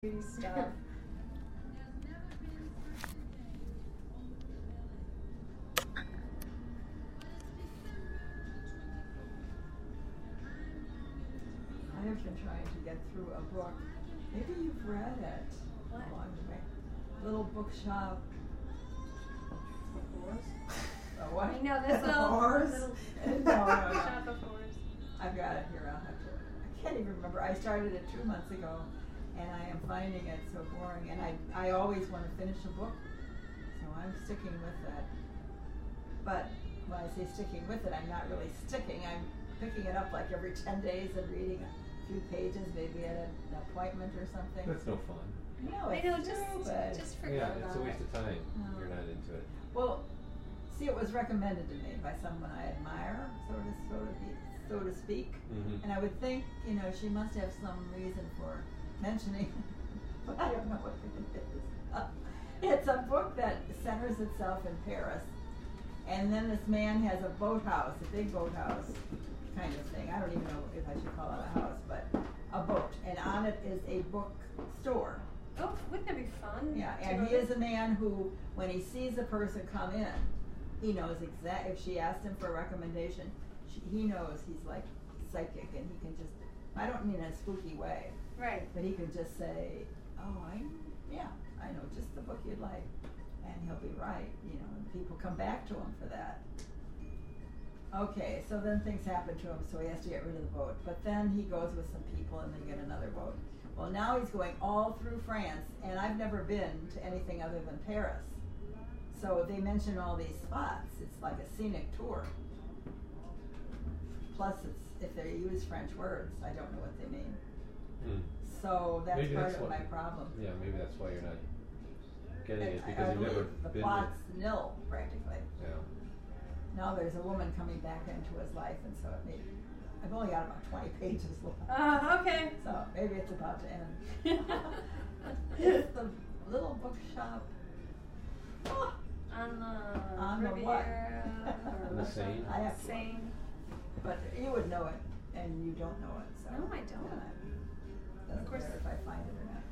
Stuff. I have been trying to get through a book. Maybe you've read it What? along the way. Little bookshop. A what? I know this little, little no, no, no. shop of horrors. I've got it here. I'll have to. I can't even remember. I started it two months ago, and I am finding it so boring. And I, I always want to finish a book, so I'm sticking with that. But when I say sticking with it, I'm not really sticking. I'm picking it up like every ten days and reading a few pages, maybe at an appointment or something. That's no fun. no, I know, just stupid. just forget Yeah, it's about a waste it. of time. No. You're not into it. Well, see, it was recommended to me by someone I admire, so to so to be, so to speak. Mhm. And I would think, you know, she must have some reason for mentioning, but I don't know what it is. Uh, it's a book that centers itself in Paris, and then this man has a boathouse, a big boathouse kind of thing. I don't even know if I should call it a house, but a boat, and on it is a book store. Oh, wouldn't that be fun? Yeah, and he is a man who, when he sees a person come in, he knows exact. If she asked him for a recommendation, she, he knows he's like psychic, and he can just. I don't mean in a spooky way, Right. but he can just say, "Oh, I, yeah, I know just the book you'd like," and he'll be right. You know, and people come back to him for that. Okay, so then things happen to him, so he has to get rid of the boat. But then he goes with some people, and they get another boat. Well, now he's going all through France, and I've never been to anything other than Paris. So they mention all these spots. It's like a scenic tour. Plus, it's if they use French words, I don't know what they mean. Mm. So that's Maybe part that's of what- my problem. Yeah, maybe that's why you're not getting And it because I you've never believe the been plot's nil practically. Yeah. Now there's a woman coming back into his life, and so it may. I've only got about 20 pages left. Uh, okay. So maybe it's about to end. it's the little bookshop. Oh, On the On the what? Or On the Seine? I have to look. Seine. but you would know it, and you don't know it. So No, I don't. yeah, doesn't Of course- matter if I find it or not.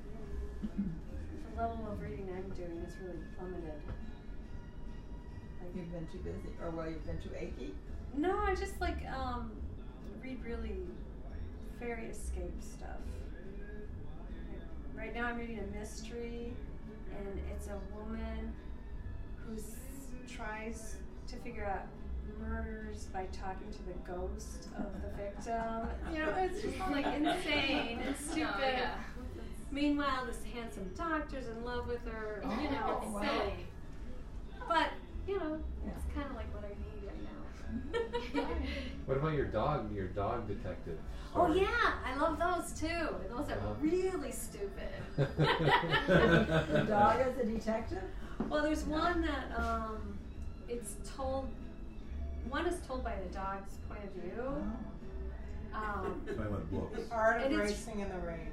The level of reading I'm doing is really plummeted. Like, You've been too busy, or well, you've been too achy. No, I just like um read really fairy escape stuff. Right now I'm reading a mystery and it's a woman who tries to figure out murders by talking to the ghost of the victim. You know, it's just like insane and stupid. Oh, yeah. Meanwhile, this handsome doctor's in love with her. You know, Oh, it's wow. silly. But, you know, it's kind of like what I need right now. What about your dog? Your dog detective. Oh yeah, I love those too. Those are Uh-huh. really stupid. the dog as a detective. Well, there's one that um, it's told. One is told by the dog's point of view. Oh. Um, Talking about books. The Art of And it's- Racing in the Rain.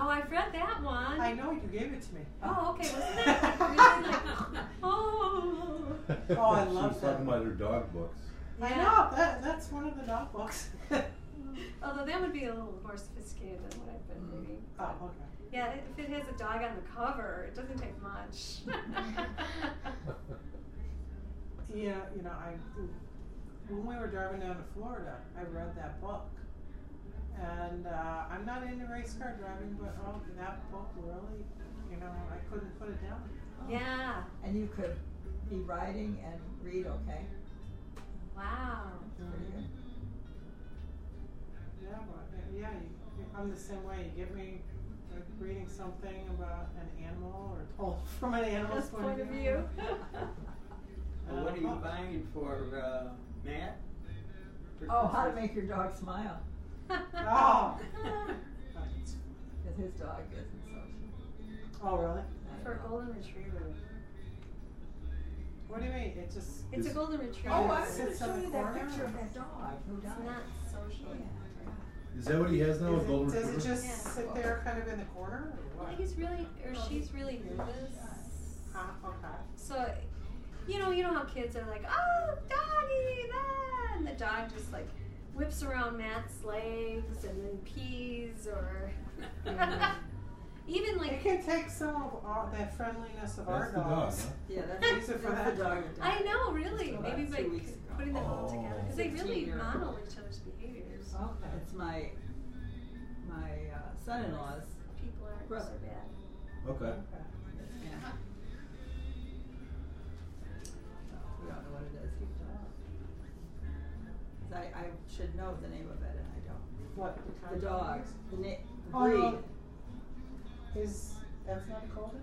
oh, I've read that one. I know you gave it to me. Oh, okay. Wasn't that like really like? Oh. Oh, I She love was that. talking about her dog books. I Yeah. know that that's one of the dog books. Although that would be a little more sophisticated than what I've been Mm. reading. oh, okay. Yeah, if it has a dog on the cover, it doesn't take much. Yeah, you know, I when we were driving down to Florida, I read that book, and uh, I'm not into race car driving, but oh, that book really, you know, I couldn't put it down. yeah. And you could be riding and read, okay? Wow. Pretty good. Yeah, but uh, yeah, you, I'm the same way. You give me like, reading something about an animal or told from an animal's point of view. Well, what are you buying for uh, Matt? Oh, how to make your dog smile. Oh. Because his dog isn't social. oh, really? For a golden retriever. What do you mean? It just It's a golden retriever. Oh, I it was going to show you that picture of that dog who It's died. not social. Yeah, Is that what he has now, a golden it, does retriever? it just Yeah. sit there kind of in the corner? Or Well, what? he's really, or she's really nervous. Ah, okay. So, you know, you know how kids are like, oh, doggy, that, and the dog just like whips around Matt's legs and then pees, or even like It like can take some of our, that friendliness of our That's the dog, dogs. huh? Yeah, that's, These are for that dog. dog. I know, really, Just maybe by two putting them all together because they really 16-year-old. model each other's behaviors. Okay. It's my, my uh, son-in-law's People aren't Brother. so bad. Okay. Okay. Yeah. We what it is, he don't. 'Cause I, I should know the name of it and I don't. What? The dog, the na- the Oh, breed. Is, that's not a golden?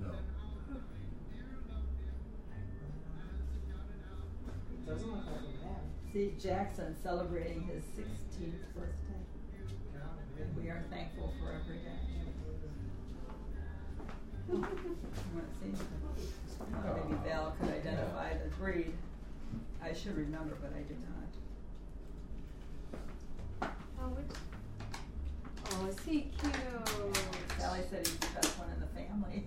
No. It doesn't look like a man. See, Jackson celebrating his sixteenth birthday. We are thankful for every day. Maybe Val could identify the breed. I should remember, but I did not. Oh, which? Oh, is he cute? Sally said he's the best one in the family.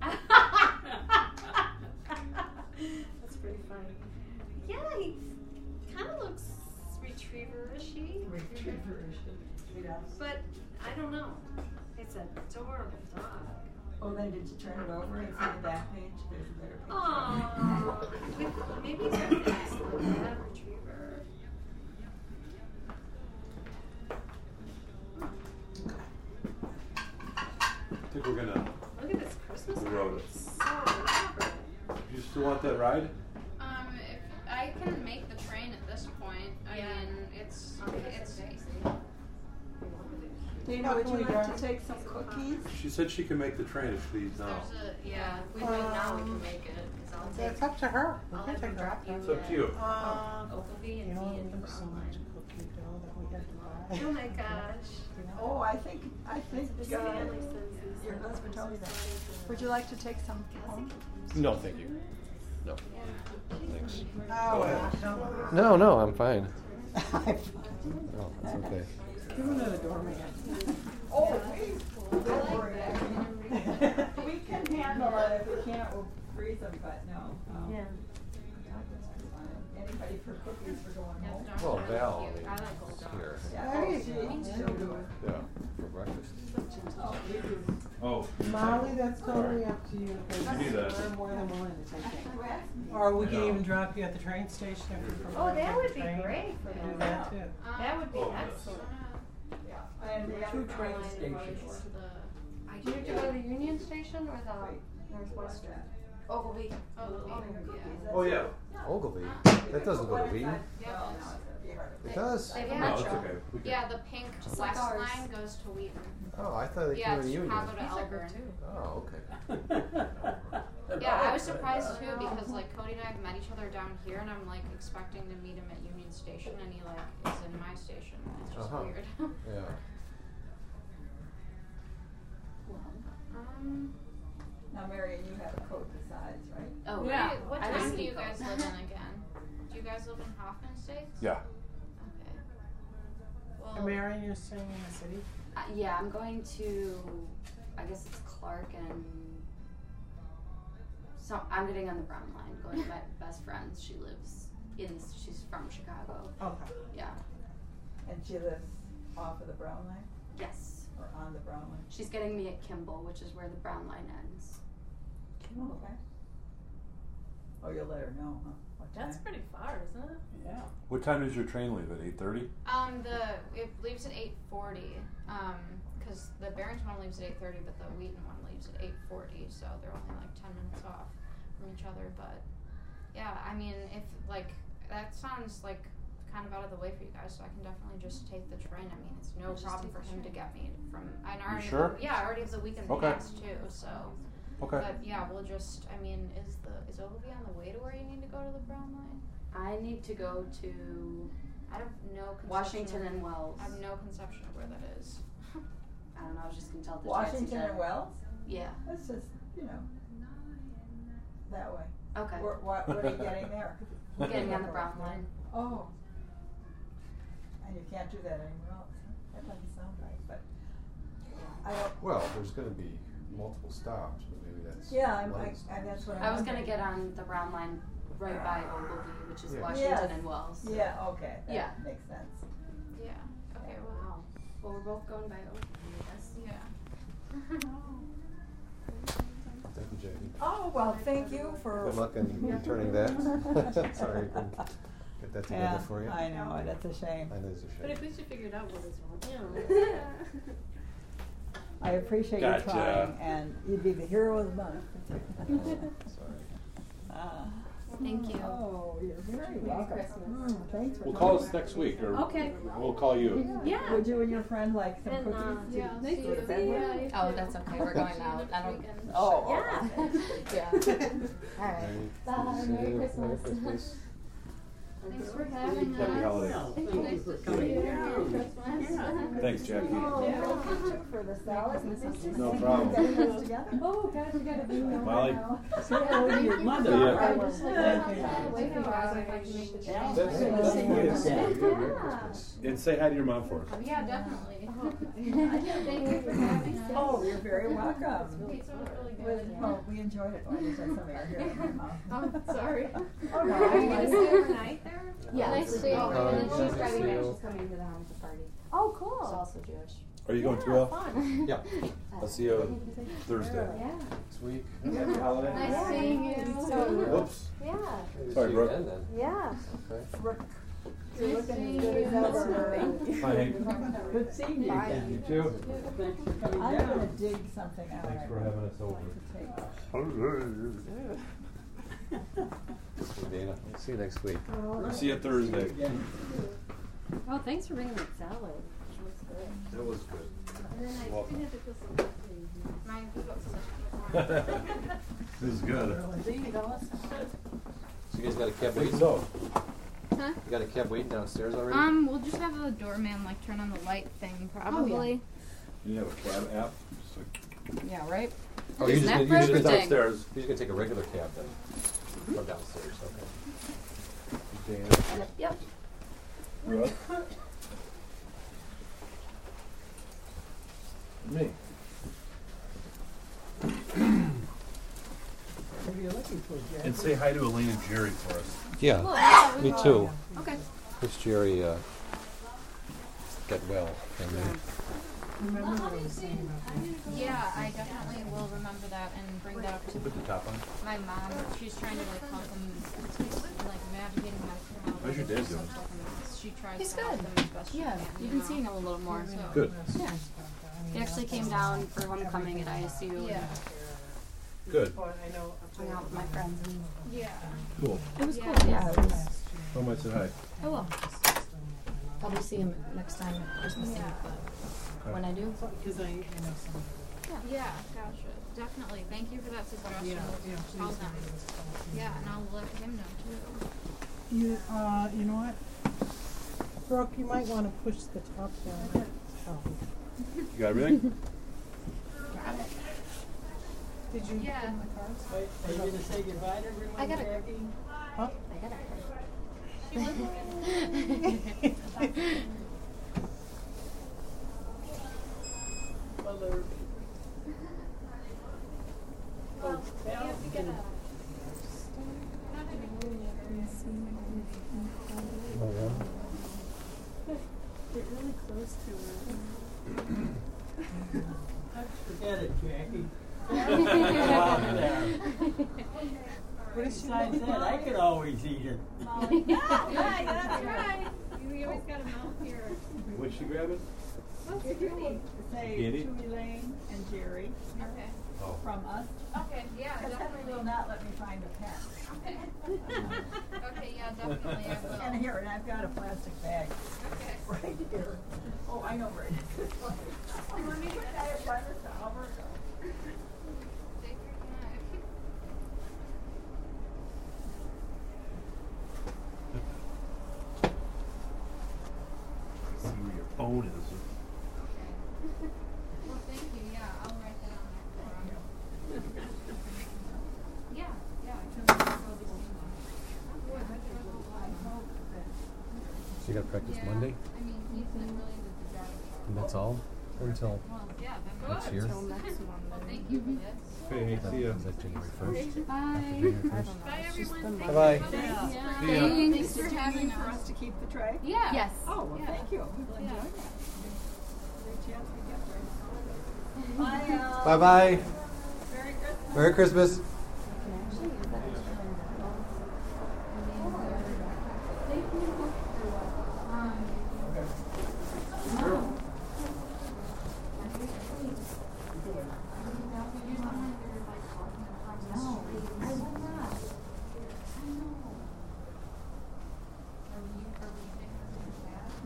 Oh, That's pretty funny. Yeah, he kind of looks retriever-ishy. But I don't know. It's an adorable dog. Oh, then did you turn it over and see the back page? There's a better picture. Aww. Maybe it's a mix, lab retriever. I think we're gonna. Look at this Christmas We card. it. So elaborate. You still want that ride? Dana, would you like to take some cookies? She said she can make the train if she leaves now. a Yeah, if we leave now, we Um, can make it, cause I'll take, It's up to her. We I'll can have her take drop you It's up to you. Uh, Ogilvie you know, tea at there's so much cookie dough that we had to buy. Oh my gosh. Oh, I think, I think, This uh, family sends these your husband told me that. Would you like to take some home? No, thank you. No. Thanks. Oh, well, no. No, no, I'm fine. I'm fine. No, that's okay. Give him the doorman. Oh, we, don't worry, we can handle it, if we can't, we'll freeze them, but no. um, Yeah. Anybody for cookies for going home? Well, Val I like old is here. Yeah, oh, you she, she'll do it. Yeah, for breakfast. Oh. Oh. Molly, that's totally up to you. 'cause You do that. We're more than willing to take it. You asked me. Or we can even drop you at the train station if you prefer. Oh, that take would the be train. great for We them. do that too. That would be excellent. Yeah, and the Two train stations. Do you have to go to the Union Station or the Wait, Northwestern? Ogilvie. Oh, yeah. Oh, yeah. Ogilvie? That doesn't go to Wheaton. Well, it'd be hard to It think. does? They have Yeah. a No, it's metro. okay. We can- Yeah, the pink Just like west ours. line goes to Wheaton. Oh, I thought they Yeah, came it's in Union. Chicago to These are good Elburn. too. Oh, okay. Yeah, I was surprised too because like Cody and I have met each other down here, and I'm like expecting to meet him at Union Station, and he like is in my station. It's just Uh-huh. weird. Yeah. Now, Marion, you have a coat besides, right? Oh, what yeah. do you- what I town just do you guys those. live in again? Do you guys live in Hoffman Estates? Yeah. Okay. Well, And Marion, you're staying in the city? Uh, yeah, I'm going to, I guess it's Clark and, so, I'm getting on the Brown line, going to my best friend's, she lives in, she's from Chicago, Okay. yeah, And she lives off of the Brown Line yes. or on the Brown Line? She's getting me at Kimball, which is where the Brown line ends. Okay. Oh, you'll let her know, huh? What That's time? pretty far, isn't it? Yeah. What time does your train leave? At eight thirty? Um, the it leaves at eight forty. Um, because the Barrington one leaves at eight thirty, but the Wheaton one leaves at eight forty, so they're only like ten minutes off from each other. But yeah, I mean, if like that sounds like kind of out of the way for you guys, so I can definitely just take the train. I mean, it's no Just problem for the him to get me from. I already sure? Yeah, I already have the weekend Okay. pass too. So, Okay. but yeah, we'll just. I mean, is the is Ogilvie on the way to where you need to go to the Brown Line? I need to go to I have no conception Washington of- and Wells. I have no conception of where that is. I don't know, I was just gonna tell the Washington Chancey and Wells? Yeah, That's just, you know, that way. okay. Where, what, what are you getting there? Getting on the Brown line. Oh. And you can't do that anywhere else. That doesn't sound right, but I don't, Well, there's gonna be multiple stops, but maybe that's. yeah, I'm, one I, and that's what I'm I was gonna get on the Brown line right by ah. Ogilvie, which is Yeah. Washington Yes. and Wells. Yeah, okay, Yeah. that makes sense. Yeah. Okay. Well. Wow. Well, we're both going by Ogilvie, I guess. Yeah. Thank you, Jackie. Oh, well, thank you for. Good luck in returning that. Sorry, I couldn't get that together Yeah, for you. I know, that's a shame. That is a But shame. at least you figured out what it's all, you know. I appreciate you Gotcha. trying, and you'd be the hero of the month. Sorry. Ah. Thank you. Oh, you're very welcome. Mm, Thanks for We'll call us next week, or Okay. we'll call you. Yeah. Would you and your friend like some And, cookies? uh, to yeah, nice to to see you. Oh, that's okay. We're going out. I don't. Oh, Yeah. Yeah. All right. Bye. Bye. Merry Merry Christmas. Christmas. Thanks for having Happy us. holidays. Well, Thank thank you you. for Nice to coming see you. Down. Thanks, Jackie. Oh, thank you for the salad. and thank you No problem. Getting us together. Oh, gosh, you gotta be Molly. now. Say your mother. See ya. I just like Thank went you. outside away from her, so if I can make the Yeah. That's- Good to see you that's again. Merry Christmas. And say hi to your mom for us. Yeah, definitely. Thank you for having us. Oh, you're very welcome. Pizza really good. well, we enjoyed it. Well, I wish I had some of your hair in my mouth. Oh, sorry. Oh, no. Are you gonna stay overnight there? Yeah. Nice to see you. Oh, and then she's driving back. She's coming to the Hanukkah party. Oh, cool. cool. also Jewish. Are you going too, Yeah, Al? fun. Yeah, I'll see you Thursday. Yeah. next week. Happy holiday. Nice seeing you. Whoops. Yeah. Sorry, Brooke. again then. Yeah. Okay. You're looking seeing as good as you. ever. Thank you. Hi, Good seeing you Bye. You too. Thanks for coming I'm gonna dig something out. Thanks I'd for having us like over. to take. Dana, we'll see you next week. See you Thursday. Again. Oh, thanks for bringing that salad. It was good. That was good. And then I Welcome. didn't have to put some coffee in here. My people This is good. You, So you guys got a cab waiting? so. Huh? You got a cab waiting downstairs already? Um, we'll just have a doorman like turn on the light thing, probably. You have a cab app? Just like- Yeah, right? Oh, you Isn't just that gonna, for you just everything? gonna, Downstairs. you're just gonna take a regular cab then? From downstairs, okay. Dana. Yep. Brooke. Me. What are you looking for, Jack? And say hi to Elaine and Jerry for us. Yeah, yeah, me too. Okay. Wish Jerry, uh, get well and then Remember what I was saying about that? Yeah, I definitely will remember that and bring that up to Put the top on. my mom. She's trying to like help them, like navigating medical. How's your dad doing? She tries He's to help good. them as best she Yeah, can. you've been know? seeing him a little more. So, Good. Yeah. He actually came down for homecoming at ISU. Yeah. Good. I know. up Hung there- out with my friends. And Yeah. Cool. it was cool. Yeah, it was. How much said hi? I will. Probably see him next time at Christmas Eve, but when I do. Because I, I know some. Yeah, gotcha. Definitely. Thank you for that suggestion. Yeah, yeah, Tell please. Yeah, and I'll let him know too. You, uh, you know what? Brooke, you might wanna push the top down. Oh. You got everything? Did you Yeah. put the cars? Wait, Are you gonna say goodbye to everyone, I gotta- Jackie? Huh? I got it. Mother. Oh, Val, Oh, yeah? Get really close to Forget it, Jackie. What is she Besides looking that, I could always eat it. yeah, that's right. You always got a mouth here. What'd she grab it? Say Get it? to Elaine and Jerry Okay. Oh. from us. Okay, yeah, Because Henry will not let me find a pen. Okay, yeah, definitely. I will. And here, and I've got a plastic bag Okay. right here. Oh, I know where it is. This want me to get I have one that's Alberta. Take your time. See where your phone is. Okay. Well, thank you. Yeah, I'll write that on there for. Yeah, yeah, I can will be seeing them. So you got practice Yeah, Monday? I mean, he's been really into the driving. And that's all? Until Well, yeah, next year? Till next Well, thank you for this. Hey, see ya. Is that January first? Bye. January I first? don't know. Bye, everyone. Bye-bye. you. Yeah. Yeah. See ya. Thanks Did for having for us. us to keep the tray? Yeah. Yes. Oh, well, Yeah. thank you. We will Yeah. enjoy that. Great chance we get there. Mm-hmm. Bye, um, all. Bye bye. Merry Christmas. Merry Christmas.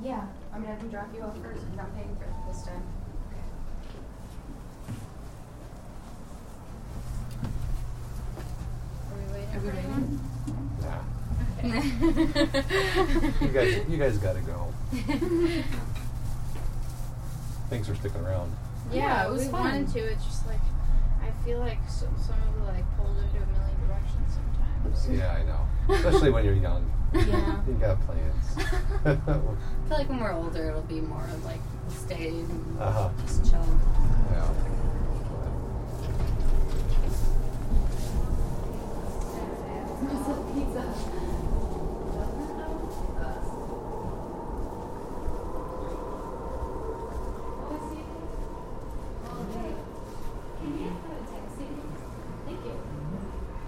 Yeah, I mean, I can drop you off first. I'm not paying for it this time. Are we waiting Are we waiting? anyone? Okay. You guys, you guys gotta go. Thanks for sticking around. Yeah, it was we fun. wanted to. It's just like I feel like so, some of the like pulled into a million directions sometimes. Yeah, I know. Especially when you're young. Yeah. You got plans. I feel like when we're older, it'll be more of like stay and uh-huh. just chill. Yeah.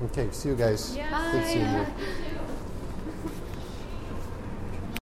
Okay, see you guys. Yeah. Good seeing you. Bye.